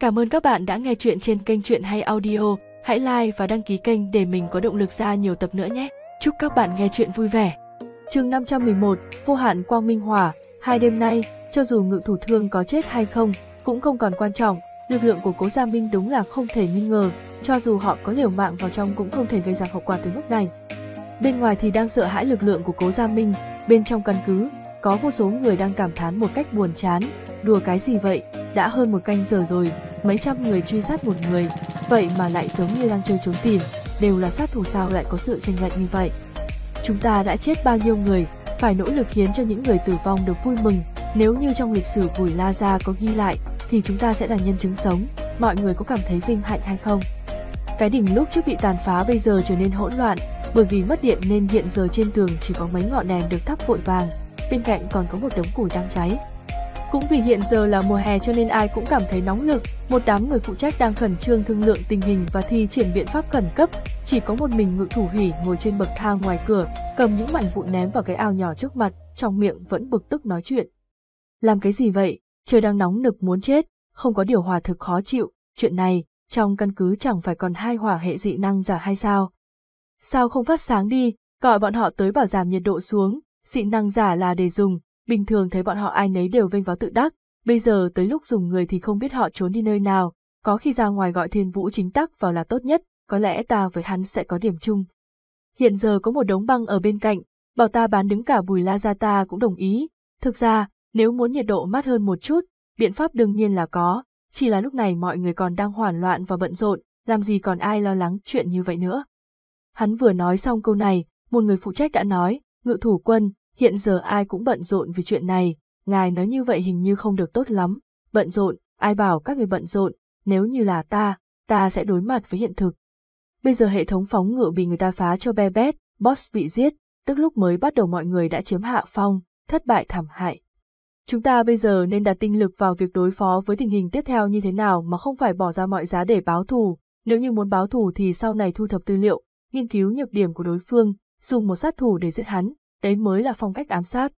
Cảm ơn các bạn đã nghe chuyện trên kênh Chuyện Hay Audio. Hãy like và đăng ký kênh để mình có động lực ra nhiều tập nữa nhé. Chúc các bạn nghe chuyện vui vẻ. chương 511, Vô hạn Quang Minh Hỏa, hai đêm nay, cho dù ngự thủ thương có chết hay không, cũng không còn quan trọng, lực lượng của cố Gia Minh đúng là không thể nghi ngờ, cho dù họ có liều mạng vào trong cũng không thể gây ra hậu quả tới mức này. Bên ngoài thì đang sợ hãi lực lượng của cố Gia Minh, bên trong căn cứ, có vô số người đang cảm thán một cách buồn chán, đùa cái gì vậy, đã hơn một canh giờ rồi, mấy trăm người truy sát một người, vậy mà lại giống như đang chơi trốn tìm, đều là sát thủ sao lại có sự tranh lệch như vậy. Chúng ta đã chết bao nhiêu người, phải nỗ lực khiến cho những người tử vong được vui mừng, nếu như trong lịch sử Bùi La Gia có ghi lại, thì chúng ta sẽ là nhân chứng sống, mọi người có cảm thấy vinh hạnh hay không? Cái đỉnh lúc trước bị tàn phá bây giờ trở nên hỗn loạn, bởi vì mất điện nên hiện giờ trên tường chỉ có mấy ngọn đèn được thắp vội vàng, bên cạnh còn có một đống củi đang cháy. Cũng vì hiện giờ là mùa hè cho nên ai cũng cảm thấy nóng lực, một đám người phụ trách đang khẩn trương thương lượng tình hình và thi triển biện pháp khẩn cấp, chỉ có một mình ngự thủ hỉ ngồi trên bậc thang ngoài cửa, cầm những mảnh vụn ném vào cái ao nhỏ trước mặt, trong miệng vẫn bực tức nói chuyện. Làm cái gì vậy, trời đang nóng nực muốn chết, không có điều hòa thực khó chịu, chuyện này, trong căn cứ chẳng phải còn hai hỏa hệ dị năng giả hay sao? Sao không phát sáng đi, gọi bọn họ tới bảo giảm nhiệt độ xuống, dị năng giả là để dùng, bình thường thấy bọn họ ai nấy đều vênh váo tự đắc, bây giờ tới lúc dùng người thì không biết họ trốn đi nơi nào, có khi ra ngoài gọi thiên vũ chính tắc vào là tốt nhất, có lẽ ta với hắn sẽ có điểm chung. Hiện giờ có một đống băng ở bên cạnh, bảo ta bán đứng cả bùi la ra ta cũng đồng ý, thực ra, nếu muốn nhiệt độ mát hơn một chút, biện pháp đương nhiên là có, chỉ là lúc này mọi người còn đang hoảng loạn và bận rộn, làm gì còn ai lo lắng chuyện như vậy nữa. Hắn vừa nói xong câu này, một người phụ trách đã nói, ngự thủ quân, hiện giờ ai cũng bận rộn vì chuyện này, ngài nói như vậy hình như không được tốt lắm, bận rộn, ai bảo các người bận rộn, nếu như là ta, ta sẽ đối mặt với hiện thực. Bây giờ hệ thống phóng ngựa bị người ta phá cho be bét, boss bị giết, tức lúc mới bắt đầu mọi người đã chiếm hạ phong, thất bại thảm hại. Chúng ta bây giờ nên đặt tinh lực vào việc đối phó với tình hình tiếp theo như thế nào mà không phải bỏ ra mọi giá để báo thù, nếu như muốn báo thù thì sau này thu thập tư liệu, nghiên cứu nhược điểm của đối phương, dùng một sát thủ để giết hắn, đấy mới là phong cách ám sát.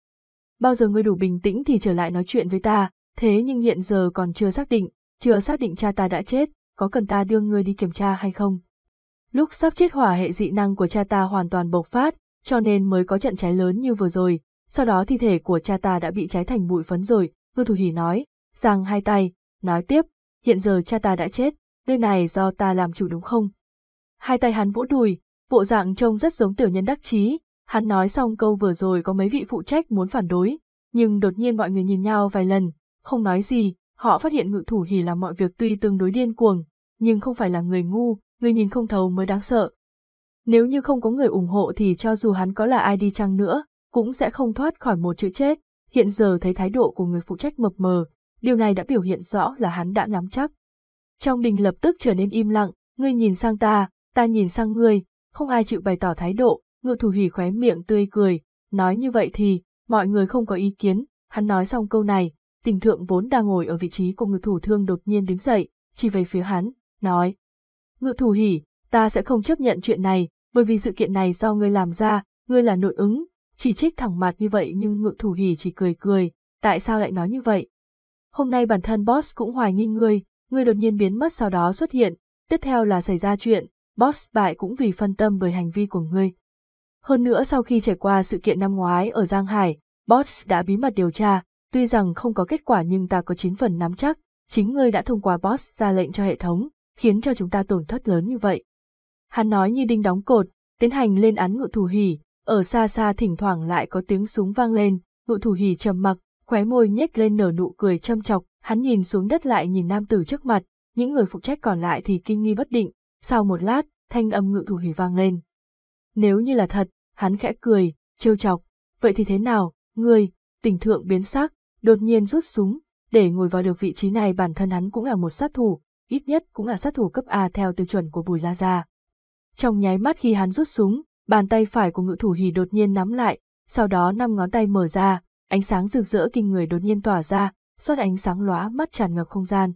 Bao giờ ngươi đủ bình tĩnh thì trở lại nói chuyện với ta, thế nhưng hiện giờ còn chưa xác định, chưa xác định cha ta đã chết, có cần ta đưa ngươi đi kiểm tra hay không? Lúc sắp chết hỏa hệ dị năng của cha ta hoàn toàn bộc phát, cho nên mới có trận cháy lớn như vừa rồi, sau đó thi thể của cha ta đã bị cháy thành bụi phấn rồi, Ngư Thủ Hỉ nói, giang hai tay, nói tiếp, hiện giờ cha ta đã chết, nơi này do ta làm chủ đúng không? Hai tay hắn vỗ đùi, bộ dạng trông rất giống tiểu nhân đắc chí, hắn nói xong câu vừa rồi có mấy vị phụ trách muốn phản đối, nhưng đột nhiên mọi người nhìn nhau vài lần, không nói gì, họ phát hiện ngự thủ hỉ làm mọi việc tuy tương đối điên cuồng, nhưng không phải là người ngu, người nhìn không thấu mới đáng sợ. Nếu như không có người ủng hộ thì cho dù hắn có là ai đi chăng nữa, cũng sẽ không thoát khỏi một chữ chết, hiện giờ thấy thái độ của người phụ trách mập mờ, điều này đã biểu hiện rõ là hắn đã nắm chắc. Trong đình lập tức trở nên im lặng, ngươi nhìn sang ta, ta nhìn sang ngươi, không ai chịu bày tỏ thái độ, ngự thủ hỉ khóe miệng tươi cười, nói như vậy thì, mọi người không có ý kiến, hắn nói xong câu này, tình thượng vốn đang ngồi ở vị trí của ngự thủ thương đột nhiên đứng dậy, chỉ về phía hắn, nói. Ngự thủ hỉ, ta sẽ không chấp nhận chuyện này, bởi vì sự kiện này do ngươi làm ra, ngươi là nội ứng, chỉ trích thẳng mặt như vậy nhưng ngự thủ hỉ chỉ cười cười, tại sao lại nói như vậy? Hôm nay bản thân boss cũng hoài nghi ngươi, ngươi đột nhiên biến mất sau đó xuất hiện, tiếp theo là xảy ra chuyện, boss bại cũng vì phân tâm bởi hành vi của ngươi. Hơn nữa sau khi trải qua sự kiện năm ngoái ở Giang Hải, boss đã bí mật điều tra, tuy rằng không có kết quả nhưng ta có 9 phần nắm chắc, chính ngươi đã thông qua boss ra lệnh cho hệ thống, khiến cho chúng ta tổn thất lớn như vậy. Hắn nói như đinh đóng cột, tiến hành lên án ngự thủ hỉ, ở xa xa thỉnh thoảng lại có tiếng súng vang lên, ngự thủ hỉ trầm mặc, khóe môi nhếch lên nở nụ cười châm chọc, hắn nhìn xuống đất lại nhìn nam tử trước mặt, những người phụ trách còn lại thì kinh nghi bất định, sau một lát, thanh âm ngự thủ hỉ vang lên. Nếu như là thật, hắn khẽ cười, trêu chọc, vậy thì thế nào, ngươi, tình thượng biến sắc, đột nhiên rút súng, để ngồi vào được vị trí này bản thân hắn cũng là một sát thủ, ít nhất cũng là sát thủ cấp A theo tiêu chuẩn của Bùi La Gia. Trong nháy mắt khi hắn rút súng, bàn tay phải của ngự thủ hỉ đột nhiên nắm lại, sau đó năm ngón tay mở ra, ánh sáng rực rỡ kinh người đột nhiên tỏa ra, xoát ánh sáng lóa mắt tràn ngập không gian.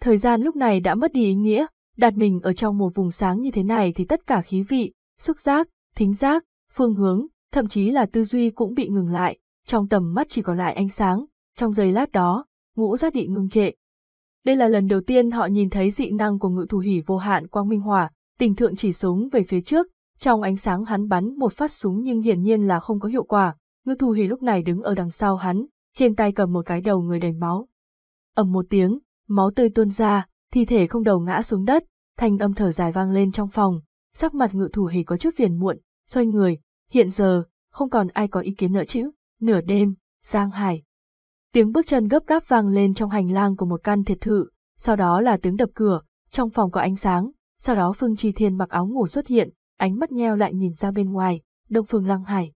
Thời gian lúc này đã mất đi ý nghĩa, đặt mình ở trong một vùng sáng như thế này thì tất cả khí vị, xúc giác, thính giác, phương hướng, thậm chí là tư duy cũng bị ngừng lại, trong tầm mắt chỉ còn lại ánh sáng, trong giây lát đó, ngũ giác bị ngưng trệ. Đây là lần đầu tiên họ nhìn thấy dị năng của ngự thủ hỉ vô hạn quang minh hỏa, tình thượng chỉ súng về phía trước, trong ánh sáng hắn bắn một phát súng nhưng hiển nhiên là không có hiệu quả, ngự thủ hỉ lúc này đứng ở đằng sau hắn, trên tay cầm một cái đầu người đầy máu. ầm một tiếng, máu tươi tuôn ra, thi thể không đầu ngã xuống đất, thanh âm thở dài vang lên trong phòng, sắc mặt ngự thủ hề có chút phiền muộn, xoay người, hiện giờ, không còn ai có ý kiến nữa chứ, nửa đêm, Giang Hải. Tiếng bước chân gấp gáp vang lên trong hành lang của một căn thiệt thự, sau đó là tiếng đập cửa, trong phòng có ánh sáng, sau đó Phương Chi Thiên mặc áo ngủ xuất hiện, ánh mắt nheo lại nhìn ra bên ngoài, Đông Phương Lăng Hải.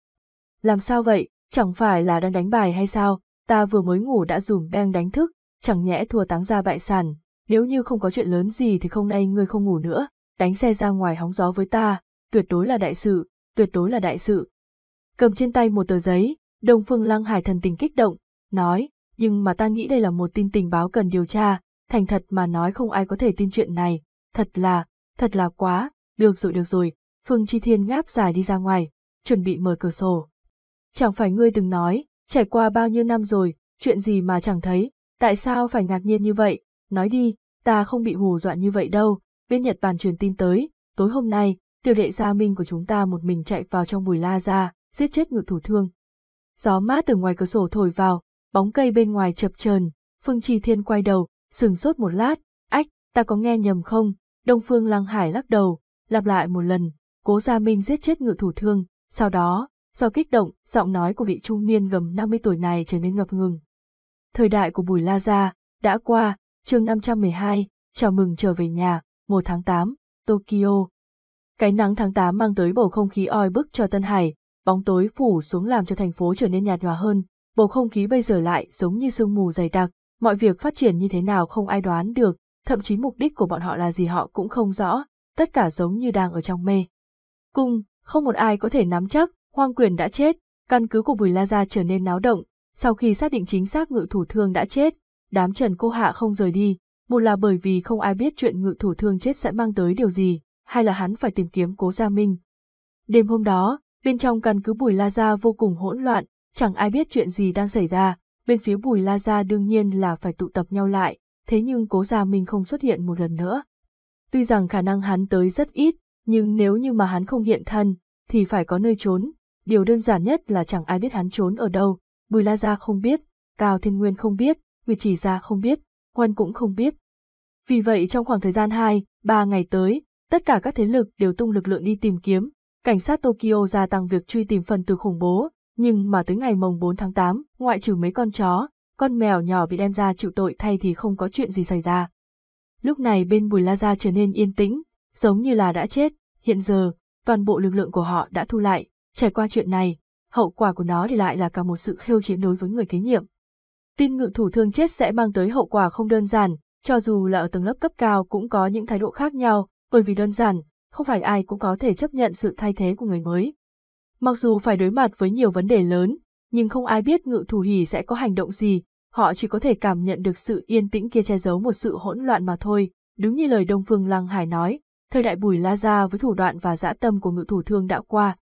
Làm sao vậy, chẳng phải là đang đánh bài hay sao, ta vừa mới ngủ đã dùm beng đánh thức, chẳng nhẽ thua táng ra bại sản, nếu như không có chuyện lớn gì thì không nay ngươi không ngủ nữa, đánh xe ra ngoài hóng gió với ta, tuyệt đối là đại sự, tuyệt đối là đại sự. Cầm trên tay một tờ giấy, Đông Phương Lăng Hải thần tình kích động, nói, nhưng mà ta nghĩ đây là một tin tình báo cần điều tra, thành thật mà nói không ai có thể tin chuyện này, thật là, thật là quá, được rồi được rồi, Phương Chi Thiên ngáp dài đi ra ngoài, chuẩn bị mở cửa sổ. Chẳng phải ngươi từng nói, trải qua bao nhiêu năm rồi, chuyện gì mà chẳng thấy, tại sao phải ngạc nhiên như vậy, nói đi, ta không bị hù dọa như vậy đâu, bên Nhật Bản truyền tin tới, tối hôm nay, tiểu đệ gia minh của chúng ta một mình chạy vào trong bùi la ra, giết chết ngự thủ thương. Gió mát từ ngoài cửa sổ thổi vào, bóng cây bên ngoài chập chờn, Phương Trì Thiên quay đầu, sừng sốt một lát, ách, ta có nghe nhầm không? Đông Phương Lăng Hải lắc đầu, lặp lại một lần, cố gia minh giết chết ngự thủ thương, sau đó, do kích động, giọng nói của vị trung niên gầm 50 tuổi này trở nên ngập ngừng. Thời đại của Bùi La Gia, đã qua, chương 512, chào mừng trở về nhà, 1 tháng 8, Tokyo. Cái nắng tháng 8 mang tới bầu không khí oi bức cho Tân Hải, bóng tối phủ xuống làm cho thành phố trở nên nhạt nhòa hơn, bầu không khí bây giờ lại giống như sương mù dày đặc, mọi việc phát triển như thế nào không ai đoán được, thậm chí mục đích của bọn họ là gì họ cũng không rõ, tất cả giống như đang ở trong mê. Cung, không một ai có thể nắm chắc, Hoang Quyền đã chết, căn cứ của Bùi La Gia trở nên náo động, sau khi xác định chính xác ngự thủ thương đã chết, đám Trần Cô Hạ không rời đi, một là bởi vì không ai biết chuyện ngự thủ thương chết sẽ mang tới điều gì, hay là hắn phải tìm kiếm cố Gia Minh. Đêm hôm đó, bên trong căn cứ Bùi La Gia vô cùng hỗn loạn, chẳng ai biết chuyện gì đang xảy ra, bên phía Bùi La Gia đương nhiên là phải tụ tập nhau lại, thế nhưng cố Gia Minh không xuất hiện một lần nữa. Tuy rằng khả năng hắn tới rất ít, nhưng nếu như mà hắn không hiện thân, thì phải có nơi trốn, điều đơn giản nhất là chẳng ai biết hắn trốn ở đâu, Bùi La Gia không biết, Cao Thiên Nguyên không biết, Nguyệt Chỉ Gia không biết, huân cũng không biết. Vì vậy trong khoảng thời gian 2, 3 ngày tới, tất cả các thế lực đều tung lực lượng đi tìm kiếm, cảnh sát Tokyo gia tăng việc truy tìm phần tử khủng bố, nhưng mà tới ngày mồng 4 tháng 8, ngoại trừ mấy con chó, con mèo nhỏ bị đem ra chịu tội thay thì không có chuyện gì xảy ra. Lúc này bên Bùi La Gia trở nên yên tĩnh, giống như là đã chết, hiện giờ, toàn bộ lực lượng của họ đã thu lại, trải qua chuyện này, hậu quả của nó thì lại là cả một sự khiêu chiến đối với người kế nhiệm. Tin ngự thủ thương chết sẽ mang tới hậu quả không đơn giản, cho dù là ở tầng lớp cấp cao cũng có những thái độ khác nhau, bởi vì đơn giản, không phải ai cũng có thể chấp nhận sự thay thế của người mới. Mặc dù phải đối mặt với nhiều vấn đề lớn, nhưng không ai biết ngự thủ hỉ sẽ có hành động gì, họ chỉ có thể cảm nhận được sự yên tĩnh kia che giấu một sự hỗn loạn mà thôi, đúng như lời Đông Phương Lăng Hải nói, thời đại Bùi La Gia với thủ đoạn và dã tâm của ngự thủ thương đã qua.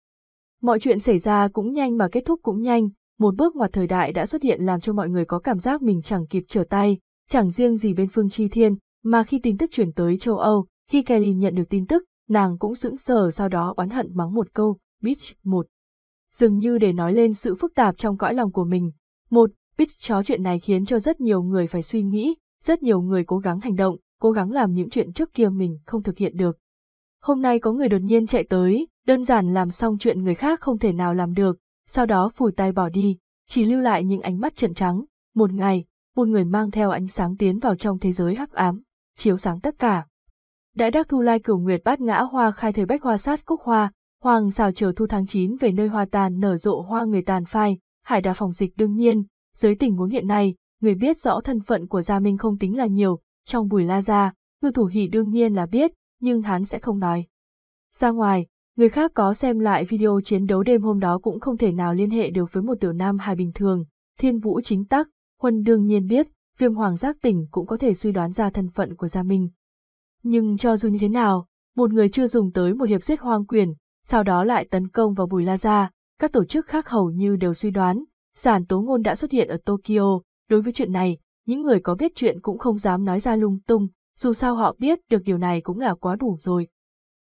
Mọi chuyện xảy ra cũng nhanh mà kết thúc cũng nhanh, một bước ngoặt thời đại đã xuất hiện làm cho mọi người có cảm giác mình chẳng kịp trở tay, chẳng riêng gì bên Phương Chi Thiên, mà khi tin tức chuyển tới châu Âu, khi Kelly nhận được tin tức, nàng cũng sững sờ sau đó oán hận mắng một câu, bitch, một. Dường như để nói lên sự phức tạp trong cõi lòng của mình. Một, bitch chó chuyện này khiến cho rất nhiều người phải suy nghĩ, rất nhiều người cố gắng hành động, cố gắng làm những chuyện trước kia mình không thực hiện được. Hôm nay có người đột nhiên chạy tới, đơn giản làm xong chuyện người khác không thể nào làm được, sau đó phủi tay bỏ đi, chỉ lưu lại những ánh mắt trợn trắng. Một ngày, một người mang theo ánh sáng tiến vào trong thế giới hắc ám, chiếu sáng tất cả. Đại đắc thu lai cửu nguyệt bát ngã hoa khai thời bách hoa sát cúc hoa, hoàng xào chờ thu tháng 9 về nơi hoa tàn nở rộ hoa người tàn phai, hải đà phòng dịch đương nhiên, dưới tình huống hiện nay, người biết rõ thân phận của Gia Minh không tính là nhiều, trong bùi la gia, ngư thủ hỉ đương nhiên là biết, nhưng hắn sẽ không nói. Ra ngoài, người khác có xem lại video chiến đấu đêm hôm đó cũng không thể nào liên hệ được với một tiểu nam hài bình thường, thiên vũ chính tắc, Huân đương nhiên biết, viêm hoàng giác tỉnh cũng có thể suy đoán ra thân phận của Gia Minh. Nhưng cho dù như thế nào, một người chưa dùng tới một hiệp giết hoang quyền, sau đó lại tấn công vào Bùi La Gia, các tổ chức khác hầu như đều suy đoán, giản tố ngôn đã xuất hiện ở Tokyo, đối với chuyện này, những người có biết chuyện cũng không dám nói ra lung tung, dù sao họ biết được điều này cũng là quá đủ rồi.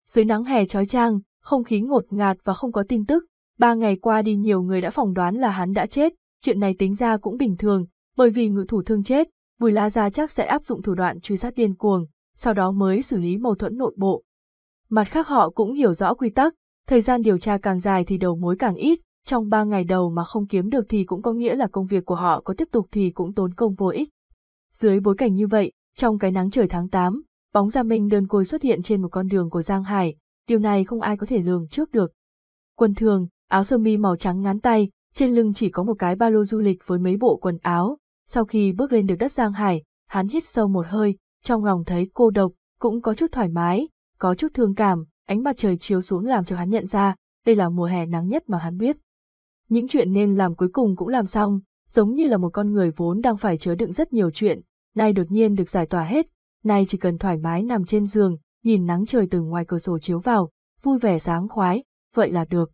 Dưới nắng hè trói trang, không khí ngột ngạt và không có tin tức, ba ngày qua đi nhiều người đã phỏng đoán là hắn đã chết, chuyện này tính ra cũng bình thường, bởi vì ngự thủ thương chết, Bùi La Gia chắc sẽ áp dụng thủ đoạn truy sát điên cuồng, sau đó mới xử lý mâu thuẫn nội bộ. Mặt khác họ cũng hiểu rõ quy tắc, thời gian điều tra càng dài thì đầu mối càng ít, trong ba ngày đầu mà không kiếm được thì cũng có nghĩa là công việc của họ có tiếp tục thì cũng tốn công vô ích. Dưới bối cảnh như vậy, trong cái nắng trời tháng 8, bóng Gia Minh đơn côi xuất hiện trên một con đường của Giang Hải, điều này không ai có thể lường trước được. Quần thường, áo sơ mi màu trắng ngắn tay, trên lưng chỉ có một cái ba lô du lịch với mấy bộ quần áo. Sau khi bước lên được đất Giang Hải, hắn hít sâu một hơi, trong lòng thấy cô độc, cũng có chút thoải mái, có chút thương cảm, ánh mặt trời chiếu xuống làm cho hắn nhận ra, đây là mùa hè nắng nhất mà hắn biết. Những chuyện nên làm cuối cùng cũng làm xong, giống như là một con người vốn đang phải chứa đựng rất nhiều chuyện, nay đột nhiên được giải tỏa hết, nay chỉ cần thoải mái nằm trên giường, nhìn nắng trời từ ngoài cửa sổ chiếu vào, vui vẻ sáng khoái, vậy là được.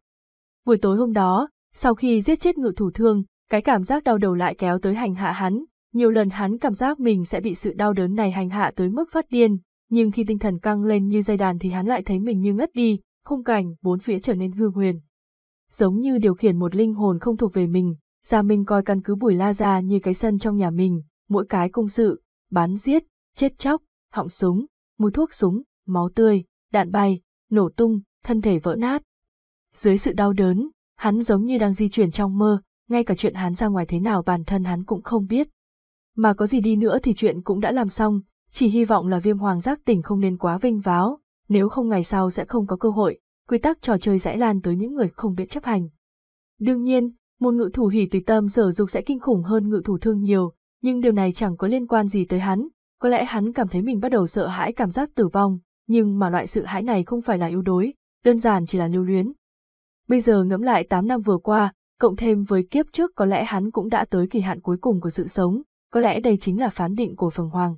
Buổi tối hôm đó, sau khi giết chết ngự thủ thương, cái cảm giác đau đầu lại kéo tới hành hạ hắn, nhiều lần hắn cảm giác mình sẽ bị sự đau đớn này hành hạ tới mức phát điên, nhưng khi tinh thần căng lên như dây đàn thì hắn lại thấy mình như ngất đi, khung cảnh bốn phía trở nên hư huyền. Giống như điều khiển một linh hồn không thuộc về mình, Gia Minh coi căn cứ Bùi La Gia như cái sân trong nhà mình, mỗi cái công sự, bán giết, chết chóc, họng súng, mùi thuốc súng, máu tươi, đạn bay, nổ tung, thân thể vỡ nát. Dưới sự đau đớn, hắn giống như đang di chuyển trong mơ, ngay cả chuyện hắn ra ngoài thế nào bản thân hắn cũng không biết. Mà có gì đi nữa thì chuyện cũng đã làm xong, chỉ hy vọng là viêm hoàng giác tỉnh không nên quá vinh váo, nếu không ngày sau sẽ không có cơ hội, quy tắc trò chơi sẽ lan tới những người không biết chấp hành. Đương nhiên, một ngự thủ hỉ tùy tâm sở dục sẽ kinh khủng hơn ngự thủ thương nhiều, nhưng điều này chẳng có liên quan gì tới hắn, có lẽ hắn cảm thấy mình bắt đầu sợ hãi cảm giác tử vong, nhưng mà loại sự hãi này không phải là yếu đuối, đơn giản chỉ là lưu luyến. Bây giờ ngẫm lại 8 năm vừa qua, cộng thêm với kiếp trước có lẽ hắn cũng đã tới kỳ hạn cuối cùng của sự sống, có lẽ đây chính là phán định của Phường Hoàng.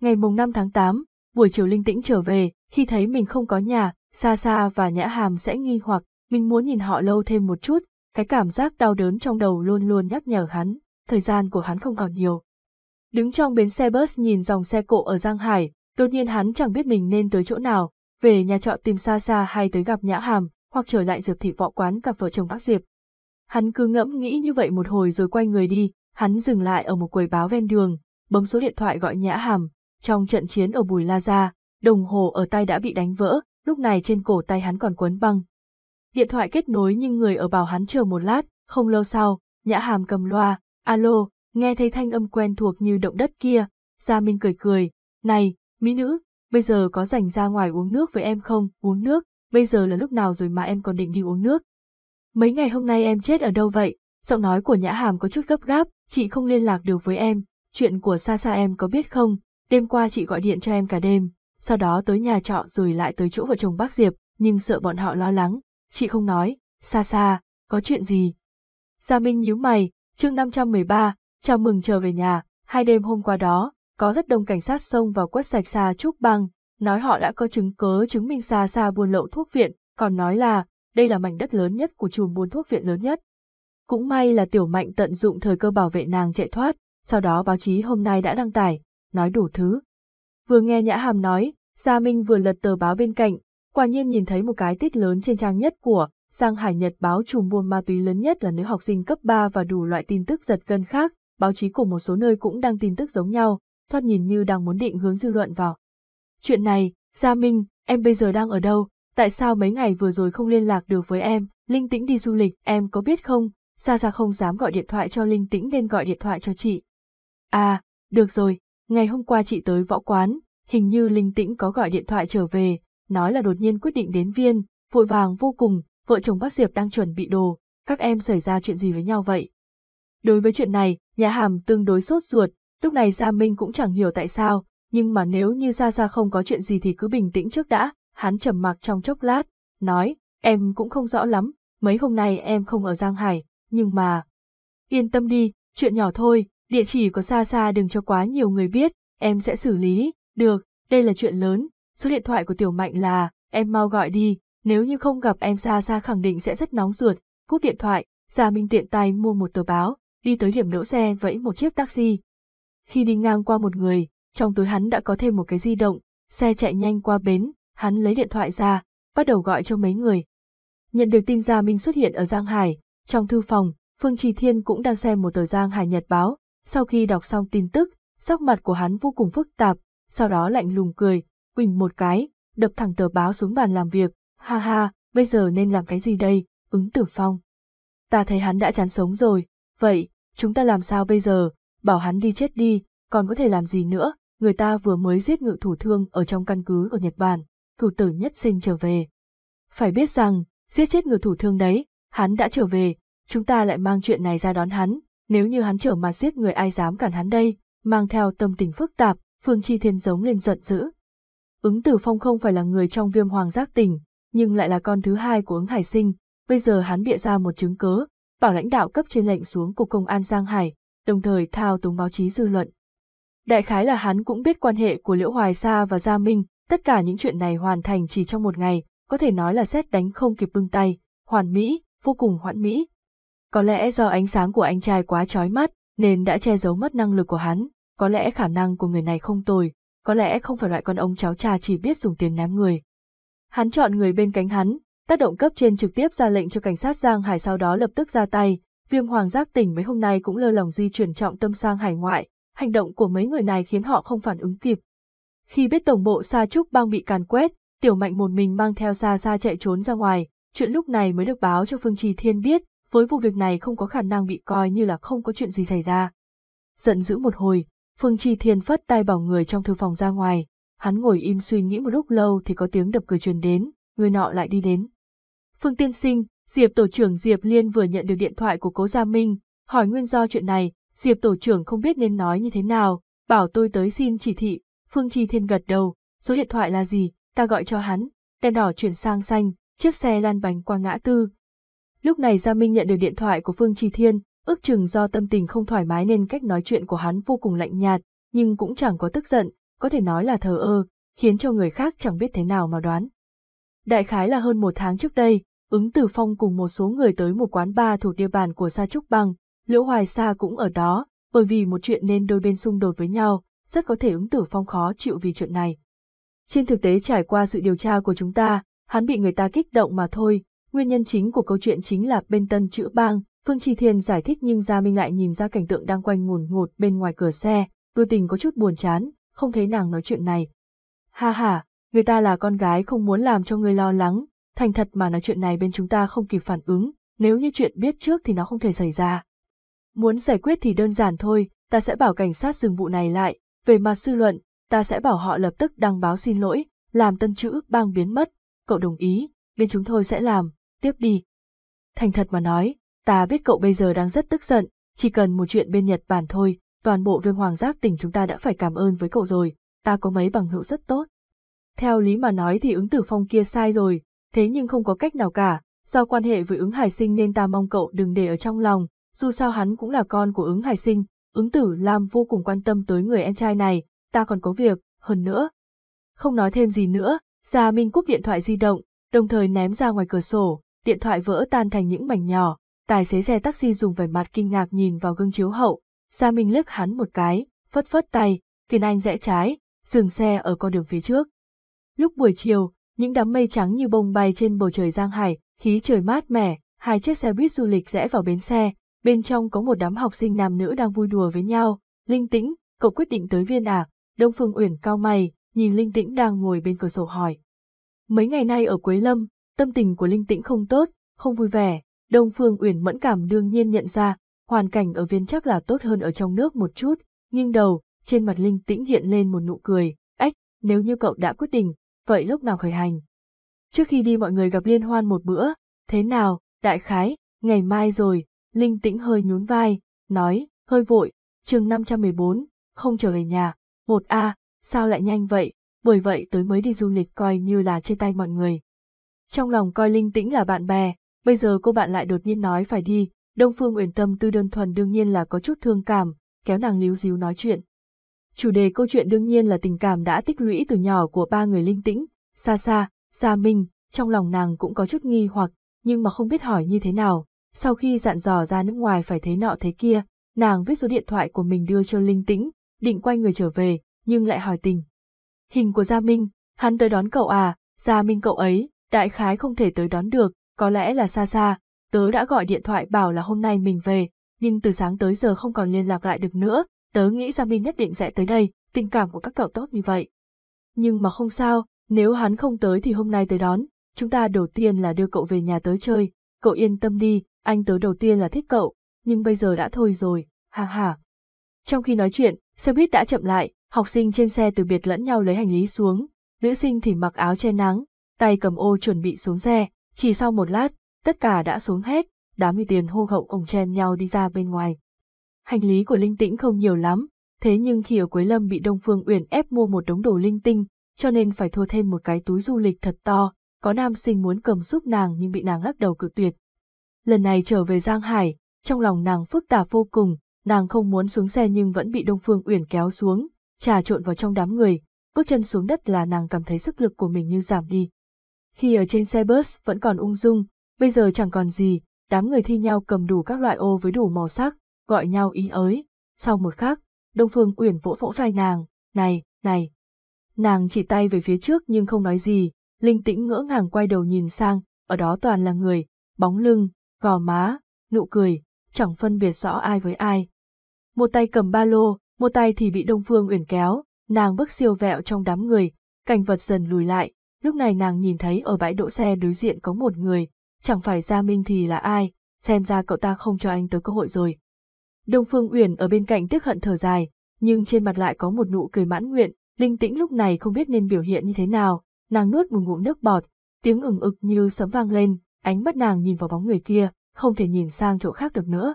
Ngày mùng 5 tháng 8, buổi chiều linh tĩnh trở về, khi thấy mình không có nhà, xa xa và nhã hàm sẽ nghi hoặc, mình muốn nhìn họ lâu thêm một chút, cái cảm giác đau đớn trong đầu luôn luôn nhắc nhở hắn, thời gian của hắn không còn nhiều. Đứng trong bến xe bus nhìn dòng xe cộ ở Giang Hải, đột nhiên hắn chẳng biết mình nên tới chỗ nào, về nhà trọ tìm xa xa hay tới gặp Nhã Hàm, hoặc trở lại dược thị võ quán gặp vợ chồng bác Diệp. Hắn cứ ngẫm nghĩ như vậy một hồi rồi quay người đi, hắn dừng lại ở một quầy báo ven đường, bấm số điện thoại gọi Nhã Hàm, trong trận chiến ở Bùi La Gia, đồng hồ ở tay đã bị đánh vỡ, lúc này trên cổ tay hắn còn quấn băng. Điện thoại kết nối nhưng người ở bảo hắn chờ một lát, không lâu sau, Nhã Hàm cầm loa, alo, nghe thấy thanh âm quen thuộc như động đất kia, Gia Minh cười cười, này, mỹ nữ, bây giờ có rảnh ra ngoài uống nước với em không, uống nước, bây giờ là lúc nào rồi mà em còn định đi uống nước. Mấy ngày hôm nay em chết ở đâu vậy? Giọng nói của Nhã Hàm có chút gấp gáp, chị không liên lạc được với em, chuyện của xa xa em có biết không, đêm qua chị gọi điện cho em cả đêm, sau đó tới nhà trọ rồi lại tới chỗ vợ chồng bác Diệp, nhưng sợ bọn họ lo lắng, chị không nói, xa xa, có chuyện gì? Gia Minh nhíu mày, chương 513, chào mừng trở về nhà, hai đêm hôm qua đó, có rất đông cảnh sát xông vào quét sạch xa trúc băng, nói họ đã có chứng cớ chứng minh xa xa buôn lậu thuốc viện, còn nói là, đây là mảnh đất lớn nhất của chùm buôn thuốc viện lớn nhất. Cũng may là tiểu mạnh tận dụng thời cơ bảo vệ nàng chạy thoát, sau đó báo chí hôm nay đã đăng tải, nói đủ thứ. Vừa nghe Nhã Hàm nói, Gia Minh vừa lật tờ báo bên cạnh, quả nhiên nhìn thấy một cái tít lớn trên trang nhất của Giang Hải Nhật báo chùm buôn ma túy lớn nhất là nữ học sinh cấp 3 và đủ loại tin tức giật gân khác, báo chí của một số nơi cũng đăng tin tức giống nhau, thoạt nhìn như đang muốn định hướng dư luận vào. Chuyện này, Gia Minh, em bây giờ đang ở đâu, tại sao mấy ngày vừa rồi không liên lạc được với em, Linh Tĩnh đi du lịch, em có biết không, Gia Gia không dám gọi điện thoại cho Linh Tĩnh nên gọi điện thoại cho chị. À, được rồi, ngày hôm qua chị tới võ quán, hình như Linh Tĩnh có gọi điện thoại trở về, nói là đột nhiên quyết định đến viên, vội vàng vô cùng, vợ chồng bác Diệp đang chuẩn bị đồ, các em xảy ra chuyện gì với nhau vậy? Đối với chuyện này, nhà hàm tương đối sốt ruột, lúc này Gia Minh cũng chẳng hiểu tại sao, nhưng mà nếu như Gia Gia không có chuyện gì thì cứ bình tĩnh trước đã, hắn trầm mặc trong chốc lát, nói, em cũng không rõ lắm, mấy hôm nay em không ở Giang Hải, nhưng mà... Yên tâm đi, chuyện nhỏ thôi, địa chỉ của Gia Gia đừng cho quá nhiều người biết, em sẽ xử lý, được, đây là chuyện lớn, số điện thoại của Tiểu Mạnh là, em mau gọi đi, nếu như không gặp em Gia Gia khẳng định sẽ rất nóng ruột, cúp điện thoại, Gia Minh tiện tay mua một tờ báo, đi tới điểm đỗ xe vẫy một chiếc taxi. Khi đi ngang qua một người, trong túi hắn đã có thêm một cái di động, xe chạy nhanh qua bến, hắn lấy điện thoại ra, bắt đầu gọi cho mấy người. Nhận được tin Gia Minh xuất hiện ở Giang Hải, trong thư phòng, Phương Trì Thiên cũng đang xem một tờ Giang Hải Nhật báo, sau khi đọc xong tin tức, sắc mặt của hắn vô cùng phức tạp, sau đó lạnh lùng cười, quỳnh một cái, đập thẳng tờ báo xuống bàn làm việc, ha ha, bây giờ nên làm cái gì đây, ứng tử phong. Ta thấy hắn đã chán sống rồi, vậy, chúng ta làm sao bây giờ, bảo hắn đi chết đi, còn có thể làm gì nữa, người ta vừa mới giết ngự thủ thương ở trong căn cứ ở Nhật Bản, thủ tử nhất sinh trở về. Phải biết rằng, giết chết ngự thủ thương đấy, hắn đã trở về, chúng ta lại mang chuyện này ra đón hắn, nếu như hắn trở mà giết người ai dám cản hắn đây, mang theo tâm tình phức tạp, Phương Chi Thiên giống lên giận dữ. Ứng Tử Phong không phải là người trong viêm hoàng giác tỉnh, nhưng lại là con thứ hai của ứng hải sinh, bây giờ hắn bịa ra một chứng cớ, bảo lãnh đạo cấp trên lệnh xuống cục công an Giang Hải, đồng thời thao túng báo chí dư luận. Đại khái là hắn cũng biết quan hệ của Liễu Hoài Sa và Gia Minh, tất cả những chuyện này hoàn thành chỉ trong một ngày, có thể nói là xét đánh không kịp bưng tay, hoàn mỹ, vô cùng hoãn mỹ. Có lẽ do ánh sáng của anh trai quá chói mắt, nên đã che giấu mất năng lực của hắn, có lẽ khả năng của người này không tồi, có lẽ không phải loại con ông cháu cha chỉ biết dùng tiền ném người. Hắn chọn người bên cánh hắn, tác động cấp trên trực tiếp ra lệnh cho cảnh sát Giang Hải sau đó lập tức ra tay, viêm hoàng giác tỉnh mấy hôm nay cũng lơ lỏng di chuyển trọng tâm sang hải ngoại, hành động của mấy người này khiến họ không phản ứng kịp. Khi biết tổng bộ Sa Trúc bang bị càn quét, Tiểu Mạnh một mình mang theo Sa Sa chạy trốn ra ngoài, chuyện lúc này mới được báo cho Phương Trì Thiên biết, với vụ việc này không có khả năng bị coi như là không có chuyện gì xảy ra. Giận dữ một hồi, Phương Trì Thiên phất tay bảo người trong thư phòng ra ngoài, hắn ngồi im suy nghĩ một lúc lâu thì có tiếng đập cửa truyền đến, người nọ lại đi đến. Phương Tiên Sinh, Diệp tổ trưởng Diệp Liên vừa nhận được điện thoại của cố Gia Minh, hỏi nguyên do chuyện này, Diệp tổ trưởng không biết nên nói như thế nào, bảo tôi tới xin chỉ thị, Phương Chi Thiên gật đầu, số điện thoại là gì, ta gọi cho hắn, đèn đỏ chuyển sang xanh, chiếc xe lăn bánh qua ngã tư. Lúc này Gia Minh nhận được điện thoại của Phương Chi Thiên, ước chừng do tâm tình không thoải mái nên cách nói chuyện của hắn vô cùng lạnh nhạt, nhưng cũng chẳng có tức giận, có thể nói là thờ ơ, khiến cho người khác chẳng biết thế nào mà đoán. Đại khái là hơn một tháng trước đây, ứng tử phong cùng một số người tới một quán bar thuộc địa bàn của Sa Trúc Băng, Liễu Hoài Sa cũng ở đó, bởi vì một chuyện nên đôi bên xung đột với nhau, rất có thể ứng tử phong khó chịu vì chuyện này. Trên thực tế trải qua sự điều tra của chúng ta, hắn bị người ta kích động mà thôi, nguyên nhân chính của câu chuyện chính là bên tân chữ bang, Phương Chi Thiên giải thích nhưng Gia Minh lại nhìn ra cảnh tượng đang quanh ngùn ngột bên ngoài cửa xe, đôi tình có chút buồn chán, không thấy nàng nói chuyện này. Ha ha, người ta là con gái không muốn làm cho người lo lắng, thành thật mà nói chuyện này bên chúng ta không kịp phản ứng, nếu như chuyện biết trước thì nó không thể xảy ra. Muốn giải quyết thì đơn giản thôi, ta sẽ bảo cảnh sát dừng vụ này lại, về mặt sư luận, ta sẽ bảo họ lập tức đăng báo xin lỗi, làm tân chữ bang biến mất, cậu đồng ý, bên chúng tôi sẽ làm, tiếp đi. Thành thật mà nói, ta biết cậu bây giờ đang rất tức giận, chỉ cần một chuyện bên Nhật Bản thôi, toàn bộ viêm hoàng giác tỉnh chúng ta đã phải cảm ơn với cậu rồi, ta có mấy bằng hữu rất tốt. Theo lý mà nói thì ứng tử phong kia sai rồi, thế nhưng không có cách nào cả, do quan hệ với ứng hải sinh nên ta mong cậu đừng để ở trong lòng, dù sao hắn cũng là con của ứng hải sinh, ứng tử Lam vô cùng quan tâm tới người em trai này, ta còn có việc, hơn nữa. Không nói thêm gì nữa, Gia Minh cúp điện thoại di động, đồng thời ném ra ngoài cửa sổ, điện thoại vỡ tan thành những mảnh nhỏ, tài xế xe taxi dùng vẻ mặt kinh ngạc nhìn vào gương chiếu hậu, Gia Minh liếc hắn một cái, phất phất tay, Kiên anh rẽ trái, dừng xe ở con đường phía trước. Lúc buổi chiều, những đám mây trắng như bông bay trên bầu trời Giang Hải, khí trời mát mẻ, hai chiếc xe buýt du lịch rẽ vào bến xe, bên trong có một đám học sinh nam nữ đang vui đùa với nhau. Linh tĩnh, cậu quyết định tới viên à? Đông Phương Uyển cao mày, nhìn Linh tĩnh đang ngồi bên cửa sổ hỏi. Mấy ngày nay ở Quế Lâm, tâm tình của Linh tĩnh không tốt, không vui vẻ. Đông Phương Uyển mẫn cảm đương nhiên nhận ra, hoàn cảnh ở viên chắc là tốt hơn ở trong nước một chút, nghiêng đầu, trên mặt Linh tĩnh hiện lên một nụ cười, ách, nếu như cậu đã quyết định, vậy lúc nào khởi hành? Trước khi đi mọi người gặp liên hoan một bữa, thế nào, đại khái, ngày mai rồi, Linh tĩnh hơi nhún vai, nói, hơi vội, chương 514, không trở về nhà, một a sao lại nhanh vậy, bởi vậy tới mới đi du lịch coi như là trên tay mọi người. Trong lòng coi Linh tĩnh là bạn bè, bây giờ cô bạn lại đột nhiên nói phải đi, Đông Phương Uyển Tâm tư đơn thuần đương nhiên là có chút thương cảm, kéo nàng líu díu nói chuyện. Chủ đề câu chuyện đương nhiên là tình cảm đã tích lũy từ nhỏ của ba người linh tĩnh, xa xa, Gia Minh, trong lòng nàng cũng có chút nghi hoặc, nhưng mà không biết hỏi như thế nào, sau khi dặn dò ra nước ngoài phải thế nọ thế kia, nàng viết số điện thoại của mình đưa cho Linh Tĩnh, định quay người trở về, nhưng lại hỏi tình. Hình của Gia Minh, hắn tới đón cậu à, Gia Minh cậu ấy, đại khái không thể tới đón được, có lẽ là xa xa, tớ đã gọi điện thoại bảo là hôm nay mình về, nhưng từ sáng tới giờ không còn liên lạc lại được nữa, tớ nghĩ Gia Minh nhất định sẽ tới đây, tình cảm của các cậu tốt như vậy. Nhưng mà không sao, nếu hắn không tới thì hôm nay tới đón, chúng ta đầu tiên là đưa cậu về nhà tới chơi, cậu yên tâm đi, anh tớ đầu tiên là thích cậu, nhưng bây giờ đã thôi rồi, ha ha. Trong khi nói chuyện, xe buýt đã chậm lại, học sinh trên xe từ biệt lẫn nhau lấy hành lý xuống, nữ sinh thì mặc áo che nắng, tay cầm ô chuẩn bị xuống xe, chỉ sau một lát, tất cả đã xuống hết, đám người tiền hô hậu ổng chen nhau đi ra bên ngoài. Hành lý của Linh Tĩnh không nhiều lắm, thế nhưng khi ở Quế Lâm bị Đông Phương Uyển ép mua một đống đồ linh tinh, cho nên phải thua thêm một cái túi du lịch thật to, có nam sinh muốn cầm giúp nàng nhưng bị nàng lắc đầu cự tuyệt. Lần này trở về Giang Hải, trong lòng nàng phức tạp vô cùng, nàng không muốn xuống xe nhưng vẫn bị Đông Phương Uyển kéo xuống, trà trộn vào trong đám người, bước chân xuống đất là nàng cảm thấy sức lực của mình như giảm đi. Khi ở trên xe bus vẫn còn ung dung, bây giờ chẳng còn gì, đám người thi nhau cầm đủ các loại ô với đủ màu sắc, gọi nhau ý ới. Sau một khắc, Đông Phương Uyển vỗ vỗ vai nàng, này, này. Nàng chỉ tay về phía trước nhưng không nói gì, linh tĩnh ngỡ ngàng quay đầu nhìn sang, ở đó toàn là người, bóng lưng, gò má, nụ cười, chẳng phân biệt rõ ai với ai. Một tay cầm ba lô, một tay thì bị Đông Phương Uyển kéo, nàng bước siêu vẹo trong đám người, cảnh vật dần lùi lại, lúc này nàng nhìn thấy ở bãi đỗ xe đối diện có một người, chẳng phải Gia Minh thì là ai, xem ra cậu ta không cho anh tới cơ hội rồi. Đông Phương Uyển ở bên cạnh tiếc hận thở dài, nhưng trên mặt lại có một nụ cười mãn nguyện, linh tĩnh lúc này không biết nên biểu hiện như thế nào, nàng nuốt một ngụm nước bọt, tiếng ừng ực như sấm vang lên, ánh mắt nàng nhìn vào bóng người kia, không thể nhìn sang chỗ khác được nữa.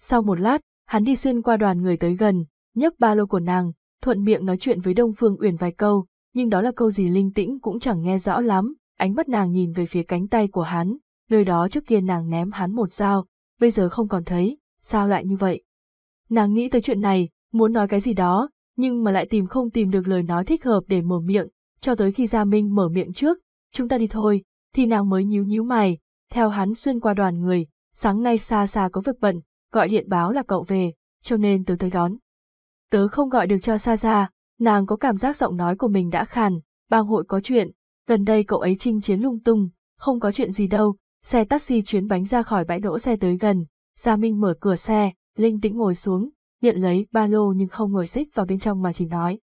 Sau một lát, hắn đi xuyên qua đoàn người tới gần, nhấc ba lô của nàng, thuận miệng nói chuyện với Đông Phương Uyển vài câu, nhưng đó là câu gì linh tĩnh cũng chẳng nghe rõ lắm, ánh mắt nàng nhìn về phía cánh tay của hắn, nơi đó trước kia nàng ném hắn một dao, bây giờ không còn thấy, sao lại như vậy? Nàng nghĩ tới chuyện này, muốn nói cái gì đó, nhưng mà lại tìm không tìm được lời nói thích hợp để mở miệng, cho tới khi Gia Minh mở miệng trước, chúng ta đi thôi, thì nàng mới nhíu nhíu mày, theo hắn xuyên qua đoàn người, sáng nay xa xa có việc bận, gọi điện báo là cậu về, cho nên tớ tới đón. Tớ không gọi được cho xa xa, nàng có cảm giác giọng nói của mình đã khàn, bang hội có chuyện, gần đây cậu ấy chinh chiến lung tung, không có chuyện gì đâu, xe taxi chuyến bánh ra khỏi bãi đỗ xe tới gần, Gia Minh mở cửa xe, linh tĩnh ngồi xuống, nhận lấy ba lô nhưng không ngồi xích vào bên trong mà chỉ nói.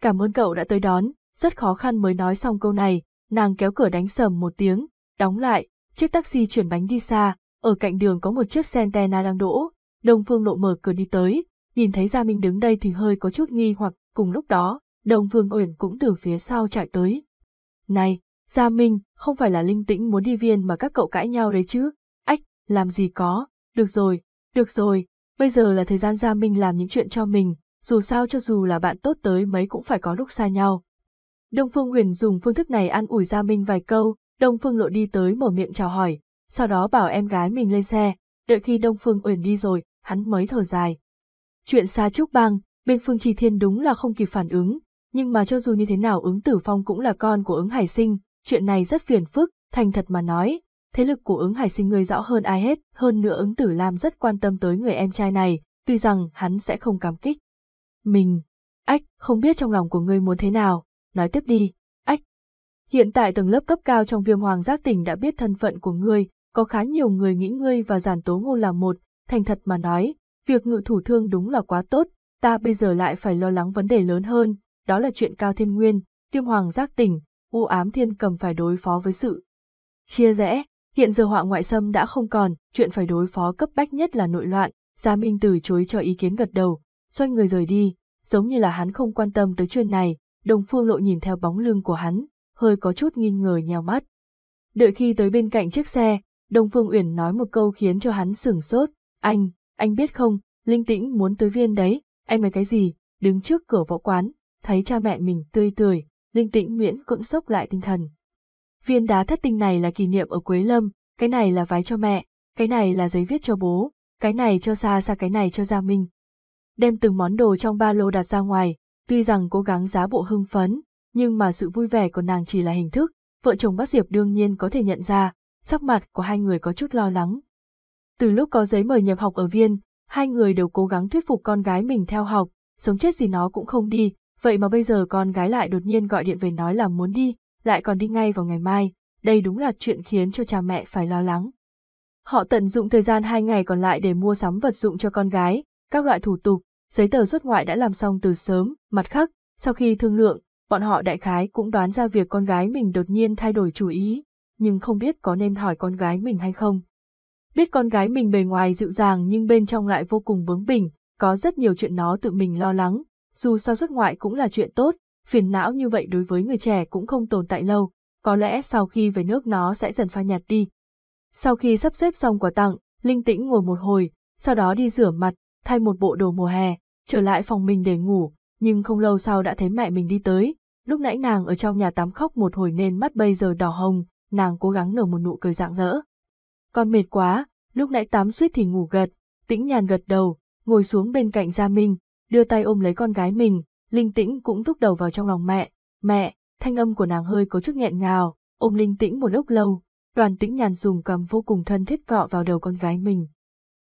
Cảm ơn cậu đã tới đón, rất khó khăn mới nói xong câu này, nàng kéo cửa đánh sầm một tiếng, đóng lại, chiếc taxi chuyển bánh đi xa, ở cạnh đường có một chiếc Santana đang đỗ, Đông Phương Lộ mở cửa đi tới, nhìn thấy Gia Minh đứng đây thì hơi có chút nghi hoặc, cùng lúc đó, Đông Phương Uyển cũng từ phía sau chạy tới. Này, Gia Minh, không phải là linh tĩnh muốn đi viên mà các cậu cãi nhau đấy chứ? Ách, làm gì có, được rồi, được rồi, bây giờ là thời gian Gia Minh làm những chuyện cho mình, dù sao cho dù là bạn tốt tới mấy cũng phải có lúc xa nhau. Đông Phương Huyền dùng phương thức này an ủi Gia Minh vài câu, Đông Phương Lộ đi tới mở miệng chào hỏi, sau đó bảo em gái mình lên xe, đợi khi Đông Phương Uyển đi rồi, hắn mới thở dài. Chuyện xa Trúc Bang, bên Phương Trì Thiên đúng là không kịp phản ứng, nhưng mà cho dù như thế nào ứng tử phong cũng là con của ứng hải sinh, chuyện này rất phiền phức, thành thật mà nói, thế lực của ứng hải sinh người rõ hơn ai hết, hơn nữa ứng tử Lam rất quan tâm tới người em trai này, tuy rằng hắn sẽ không cảm kích. Mình, ách, không biết trong lòng của ngươi muốn thế nào, nói tiếp đi, ách. Hiện tại tầng lớp cấp cao trong viêm hoàng giác tỉnh đã biết thân phận của ngươi, có khá nhiều người nghĩ ngươi và giản tố ngô là một, thành thật mà nói, việc ngự thủ thương đúng là quá tốt, ta bây giờ lại phải lo lắng vấn đề lớn hơn, đó là chuyện cao thiên nguyên, viêm hoàng giác tỉnh, u ám thiên cầm phải đối phó với sự chia rẽ, hiện giờ họa ngoại xâm đã không còn, chuyện phải đối phó cấp bách nhất là nội loạn, Gia Minh từ chối cho ý kiến gật đầu, xoay người rời đi, giống như là hắn không quan tâm tới chuyện này, Đồng Phương Lộ nhìn theo bóng lưng của hắn, hơi có chút nghi ngờ nheo mắt. Đợi khi tới bên cạnh chiếc xe, Đông Phương Uyển nói một câu khiến cho hắn sửng sốt, anh, anh biết không, Linh Tĩnh muốn tới viên đấy, anh mấy cái gì, đứng trước cửa võ quán, thấy cha mẹ mình tươi tươi, Linh Tĩnh miễn cưỡng sốc lại tinh thần. Viên đá thất tinh này là kỷ niệm ở Quế Lâm, cái này là vái cho mẹ, cái này là giấy viết cho bố, cái này cho xa xa cái này cho Gia Minh. Đem từng món đồ trong ba lô đặt ra ngoài, tuy rằng cố gắng giá bộ hưng phấn, nhưng mà sự vui vẻ của nàng chỉ là hình thức, vợ chồng bác Diệp đương nhiên có thể nhận ra, sắc mặt của hai người có chút lo lắng. Từ lúc có giấy mời nhập học ở viên, hai người đều cố gắng thuyết phục con gái mình theo học, sống chết gì nó cũng không đi, vậy mà bây giờ con gái lại đột nhiên gọi điện về nói là muốn đi, lại còn đi ngay vào ngày mai, đây đúng là chuyện khiến cho cha mẹ phải lo lắng. Họ tận dụng thời gian hai ngày còn lại để mua sắm vật dụng cho con gái, các loại thủ tục, giấy tờ xuất ngoại đã làm xong từ sớm, mặt khác, sau khi thương lượng, bọn họ đại khái cũng đoán ra việc con gái mình đột nhiên thay đổi chủ ý, nhưng không biết có nên hỏi con gái mình hay không. Biết con gái mình bề ngoài dịu dàng nhưng bên trong lại vô cùng bướng bỉnh, có rất nhiều chuyện nó tự mình lo lắng, dù sao xuất ngoại cũng là chuyện tốt, phiền não như vậy đối với người trẻ cũng không tồn tại lâu, có lẽ sau khi về nước nó sẽ dần phai nhạt đi. Sau khi sắp xếp xong quà tặng, Linh tĩnh ngồi một hồi, sau đó đi rửa mặt, thay một bộ đồ mùa hè, trở lại phòng mình để ngủ, nhưng không lâu sau đã thấy mẹ mình đi tới, lúc nãy nàng ở trong nhà tắm khóc một hồi nên mắt bây giờ đỏ hồng, nàng cố gắng nở một nụ cười rạng rỡ. Con mệt quá, lúc nãy tắm suýt thì ngủ gật, tĩnh nhàn gật đầu, ngồi xuống bên cạnh Gia Minh, đưa tay ôm lấy con gái mình, Linh Tĩnh cũng thúc đầu vào trong lòng mẹ, mẹ, thanh âm của nàng hơi có chút nghẹn ngào, ôm Linh Tĩnh một lúc lâu, đoàn tĩnh nhàn dùng cầm vô cùng thân thiết cọ vào đầu con gái mình.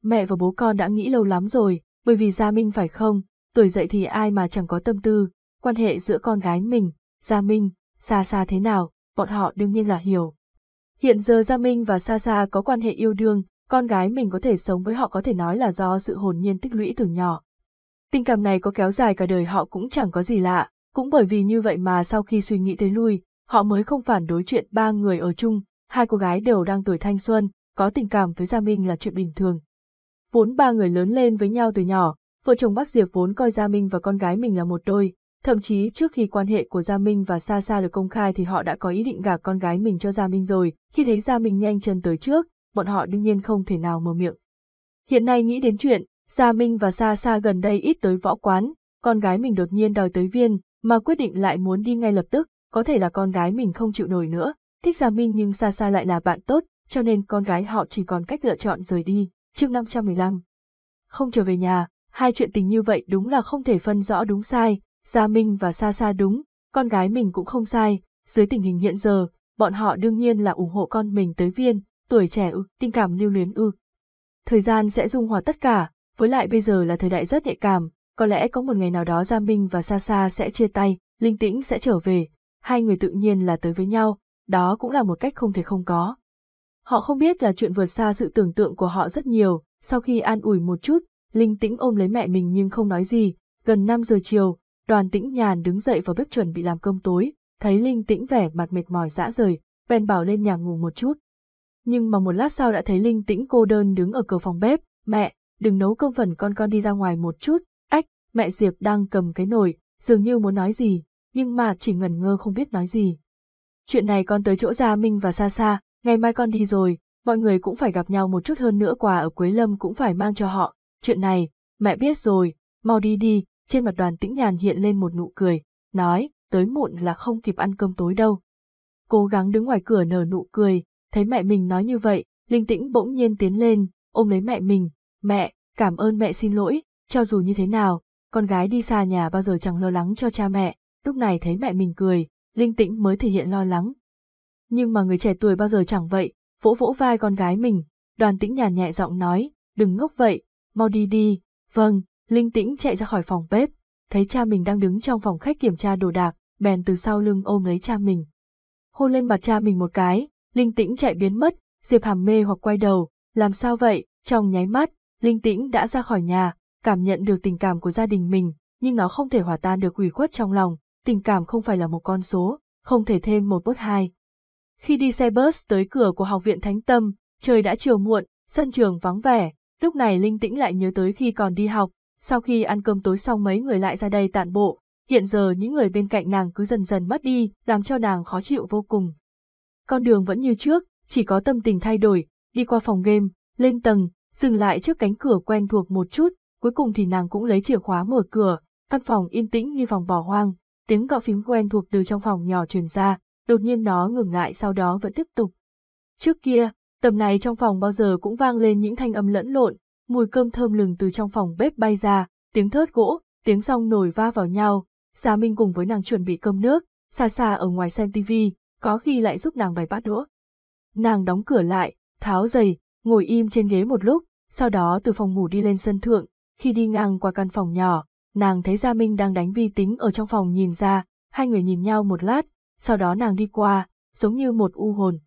Mẹ và bố con đã nghĩ lâu lắm rồi, bởi vì Gia Minh phải không, tuổi dậy thì ai mà chẳng có tâm tư, quan hệ giữa con gái mình, Gia Minh, xa xa thế nào, bọn họ đương nhiên là hiểu. Hiện giờ Gia Minh và Sa Sa có quan hệ yêu đương, con gái mình có thể sống với họ có thể nói là do sự hồn nhiên tích lũy từ nhỏ. Tình cảm này có kéo dài cả đời họ cũng chẳng có gì lạ, cũng bởi vì như vậy mà sau khi suy nghĩ tới lui, họ mới không phản đối chuyện ba người ở chung, hai cô gái đều đang tuổi thanh xuân, có tình cảm với Gia Minh là chuyện bình thường. Vốn ba người lớn lên với nhau từ nhỏ, vợ chồng bác Diệp vốn coi Gia Minh và con gái mình là một đôi, thậm chí trước khi quan hệ của Gia Minh và Sa Sa được công khai thì họ đã có ý định gả con gái mình cho Gia Minh rồi, khi thấy Gia Minh nhanh chân tới trước, bọn họ đương nhiên không thể nào mở miệng. Hiện nay nghĩ đến chuyện, Gia Minh và Sa Sa gần đây ít tới võ quán, con gái mình đột nhiên đòi tới viên, mà quyết định lại muốn đi ngay lập tức, có thể là con gái mình không chịu nổi nữa, thích Gia Minh nhưng Sa Sa lại là bạn tốt, cho nên con gái họ chỉ còn cách lựa chọn rời đi, chương 515. Không trở về nhà, hai chuyện tình như vậy đúng là không thể phân rõ đúng sai, Gia Minh và Sa Sa đúng, con gái mình cũng không sai, dưới tình hình hiện giờ, bọn họ đương nhiên là ủng hộ con mình tới viên, tuổi trẻ ư, tình cảm lưu luyến ư. Thời gian sẽ dung hòa tất cả, với lại bây giờ là thời đại rất nhạy cảm, có lẽ có một ngày nào đó Gia Minh và Sa Sa sẽ chia tay, Linh Tĩnh sẽ trở về, hai người tự nhiên là tới với nhau, đó cũng là một cách không thể không có. Họ không biết là chuyện vượt xa sự tưởng tượng của họ rất nhiều, sau khi an ủi một chút, Linh Tĩnh ôm lấy mẹ mình nhưng không nói gì, gần 5 giờ chiều, đoàn tĩnh nhàn đứng dậy vào bếp chuẩn bị làm cơm tối, thấy Linh Tĩnh vẻ mặt mệt mỏi dã rời, bèn bảo lên nhà ngủ một chút. Nhưng mà một lát sau đã thấy Linh Tĩnh cô đơn đứng ở cửa phòng bếp, mẹ, đừng nấu cơm phần con con đi ra ngoài một chút, ách, mẹ Diệp đang cầm cái nồi, dường như muốn nói gì, nhưng mà chỉ ngẩn ngơ không biết nói gì. Chuyện này con tới chỗ Gia Minh và xa xa, ngày mai con đi rồi, mọi người cũng phải gặp nhau một chút hơn nữa quà ở Quế Lâm cũng phải mang cho họ, chuyện này, mẹ biết rồi, mau đi đi, trên mặt đoàn tĩnh nhàn hiện lên một nụ cười, nói, tới muộn là không kịp ăn cơm tối đâu. Cố gắng đứng ngoài cửa nở nụ cười, thấy mẹ mình nói như vậy, linh tĩnh bỗng nhiên tiến lên, ôm lấy mẹ mình, mẹ, cảm ơn mẹ xin lỗi, cho dù như thế nào, con gái đi xa nhà bao giờ chẳng lo lắng cho cha mẹ, lúc này thấy mẹ mình cười, linh tĩnh mới thể hiện lo lắng. Nhưng mà người trẻ tuổi bao giờ chẳng vậy, vỗ vỗ vai con gái mình, đoàn tĩnh nhàn nhẹ giọng nói, đừng ngốc vậy, mau đi đi, vâng, linh tĩnh chạy ra khỏi phòng bếp, thấy cha mình đang đứng trong phòng khách kiểm tra đồ đạc, bèn từ sau lưng ôm lấy cha mình. Hôn lên mặt cha mình một cái, linh tĩnh chạy biến mất, Diệp Hàm mê hoặc quay đầu, làm sao vậy, trong nháy mắt, linh tĩnh đã ra khỏi nhà, cảm nhận được tình cảm của gia đình mình, nhưng nó không thể hòa tan được ủy khuất trong lòng, tình cảm không phải là một con số, không thể thêm một bớt hai. Khi đi xe bus tới cửa của học viện Thánh Tâm, trời đã chiều muộn, sân trường vắng vẻ, lúc này Linh Tĩnh lại nhớ tới khi còn đi học, sau khi ăn cơm tối xong mấy người lại ra đây tản bộ, hiện giờ những người bên cạnh nàng cứ dần dần mất đi, làm cho nàng khó chịu vô cùng. Con đường vẫn như trước, chỉ có tâm tình thay đổi, đi qua phòng game, lên tầng, dừng lại trước cánh cửa quen thuộc một chút, cuối cùng thì nàng cũng lấy chìa khóa mở cửa, căn phòng yên tĩnh như phòng bỏ hoang, tiếng gõ phím quen thuộc từ trong phòng nhỏ truyền ra, đột nhiên nó ngừng lại sau đó vẫn tiếp tục. Trước kia, tầm này trong phòng bao giờ cũng vang lên những thanh âm lẫn lộn, mùi cơm thơm lừng từ trong phòng bếp bay ra, tiếng thớt gỗ, tiếng song nồi va vào nhau, Gia Minh cùng với nàng chuẩn bị cơm nước, xa xa ở ngoài xem tivi, có khi lại giúp nàng bày bát đũa. Nàng đóng cửa lại, tháo giày, ngồi im trên ghế một lúc, sau đó từ phòng ngủ đi lên sân thượng, khi đi ngang qua căn phòng nhỏ, nàng thấy Gia Minh đang đánh vi tính ở trong phòng nhìn ra, hai người nhìn nhau một lát, sau đó nàng đi qua, giống như một u hồn.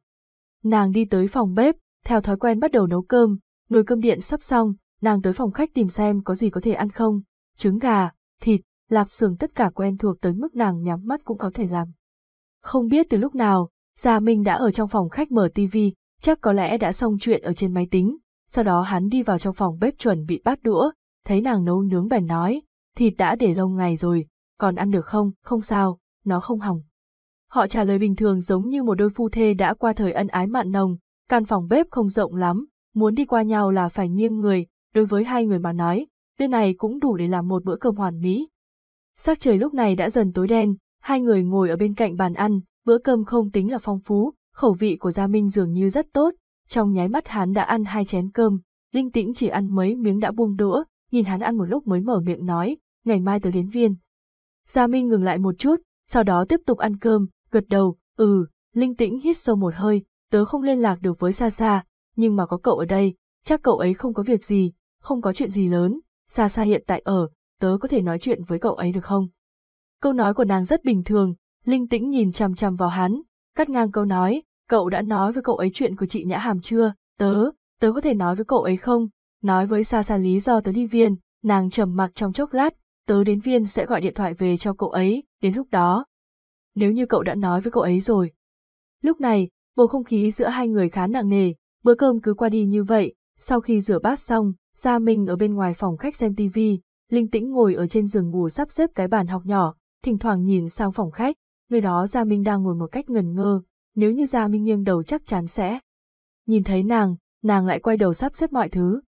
Nàng đi tới phòng bếp, theo thói quen bắt đầu nấu cơm, nồi cơm điện sắp xong, nàng tới phòng khách tìm xem có gì có thể ăn không, trứng gà, thịt, lạp xưởng tất cả quen thuộc tới mức nàng nhắm mắt cũng có thể làm. Không biết từ lúc nào, Gia Minh đã ở trong phòng khách mở tivi, chắc có lẽ đã xong chuyện ở trên máy tính, sau đó hắn đi vào trong phòng bếp chuẩn bị bát đũa, thấy nàng nấu nướng bèn nói, thịt đã để lâu ngày rồi, còn ăn được không, không sao, nó không hỏng. Họ trả lời bình thường giống như một đôi phu thê đã qua thời ân ái mạn nồng, căn phòng bếp không rộng lắm, muốn đi qua nhau là phải nghiêng người, đối với hai người mà nói, nơi này cũng đủ để làm một bữa cơm hoàn mỹ. Sắc trời lúc này đã dần tối đen, hai người ngồi ở bên cạnh bàn ăn, bữa cơm không tính là phong phú, khẩu vị của Gia Minh dường như rất tốt, trong nháy mắt hắn đã ăn hai chén cơm, Linh Tĩnh chỉ ăn mấy miếng đã buông đũa, nhìn hắn ăn một lúc mới mở miệng nói, ngày mai tới đến viên. Gia Minh ngừng lại một chút, sau đó tiếp tục ăn cơm, gật đầu, ừ, Linh Tĩnh hít sâu một hơi, tớ không liên lạc được với Sa Sa, nhưng mà có cậu ở đây, chắc cậu ấy không có việc gì, không có chuyện gì lớn, Sa Sa hiện tại ở, tớ có thể nói chuyện với cậu ấy được không? Câu nói của nàng rất bình thường, Linh Tĩnh nhìn chằm chằm vào hắn, cắt ngang câu nói, cậu đã nói với cậu ấy chuyện của chị Nhã Hàm chưa, tớ, tớ có thể nói với cậu ấy không, nói với Sa Sa lý do tớ đi viên, nàng trầm mặc trong chốc lát, tớ đến viên sẽ gọi điện thoại về cho cậu ấy, đến lúc đó. Nếu như cậu đã nói với cậu ấy rồi. Lúc này, bầu không khí giữa hai người khá nặng nề, bữa cơm cứ qua đi như vậy, sau khi rửa bát xong, Gia Minh ở bên ngoài phòng khách xem tivi, Linh Tĩnh ngồi ở trên giường ngủ sắp xếp cái bàn học nhỏ, thỉnh thoảng nhìn sang phòng khách, nơi đó Gia Minh đang ngồi một cách ngần ngơ, nếu như Gia Minh nghiêng đầu chắc chắn sẽ. Nhìn thấy nàng, nàng lại quay đầu sắp xếp mọi thứ.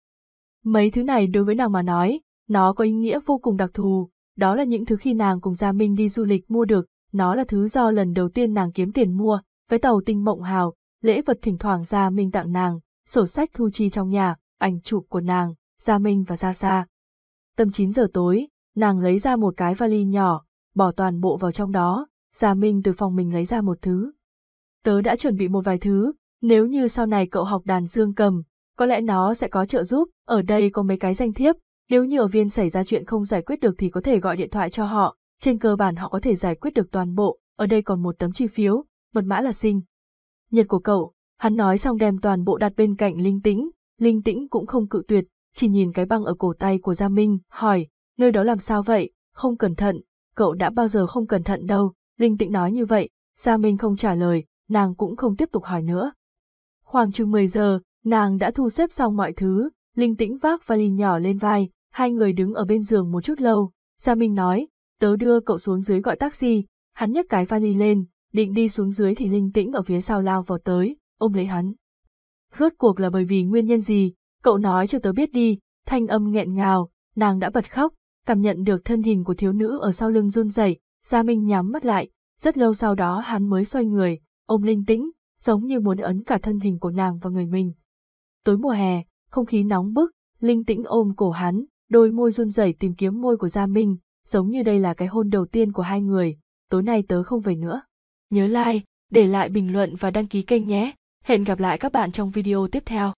Mấy thứ này đối với nàng mà nói, nó có ý nghĩa vô cùng đặc thù, đó là những thứ khi nàng cùng Gia Minh đi du lịch mua được, nó là thứ do lần đầu tiên nàng kiếm tiền mua, với tàu tinh mộng hào, lễ vật thỉnh thoảng Gia Minh tặng nàng, sổ sách thu chi trong nhà, ảnh chụp của nàng, Gia Minh và Gia Sa. Tầm 9 giờ tối, nàng lấy ra một cái vali nhỏ, bỏ toàn bộ vào trong đó, Gia Minh từ phòng mình lấy ra một thứ. Tớ đã chuẩn bị một vài thứ, nếu như sau này cậu học đàn dương cầm, có lẽ nó sẽ có trợ giúp, ở đây có mấy cái danh thiếp, nếu như ở viên xảy ra chuyện không giải quyết được thì có thể gọi điện thoại cho họ, trên cơ bản họ có thể giải quyết được toàn bộ, ở đây còn một tấm chi phiếu, mật mã là sinh. Nhật của cậu, hắn nói xong đem toàn bộ đặt bên cạnh linh tĩnh, linh tĩnh cũng không cự tuyệt, chỉ nhìn cái băng ở cổ tay của Gia Minh, hỏi, nơi đó làm sao vậy, không cẩn thận, cậu đã bao giờ không cẩn thận đâu, linh tĩnh nói như vậy, Gia Minh không trả lời, nàng cũng không tiếp tục hỏi nữa. Khoảng chừng 10 giờ, nàng đã thu xếp xong mọi thứ, linh tĩnh vác vali nhỏ lên vai, hai người đứng ở bên giường một chút lâu, Gia Minh nói, tớ đưa cậu xuống dưới gọi taxi, hắn nhấc cái vali lên, định đi xuống dưới thì linh tĩnh ở phía sau lao vào tới, ôm lấy hắn. Rốt cuộc là bởi vì nguyên nhân gì, cậu nói cho tớ biết đi, thanh âm nghẹn ngào, nàng đã bật khóc, cảm nhận được thân hình của thiếu nữ ở sau lưng run rẩy, Gia Minh nhắm mắt lại, rất lâu sau đó hắn mới xoay người, ôm linh tĩnh, giống như muốn ấn cả thân hình của nàng vào người mình. Tối mùa hè, không khí nóng bức, linh tĩnh ôm cổ hắn, đôi môi run rẩy tìm kiếm môi của Gia Minh, giống như đây là cái hôn đầu tiên của hai người, tối nay tớ không về nữa. Nhớ like, để lại bình luận và đăng ký kênh nhé. Hẹn gặp lại các bạn trong video tiếp theo.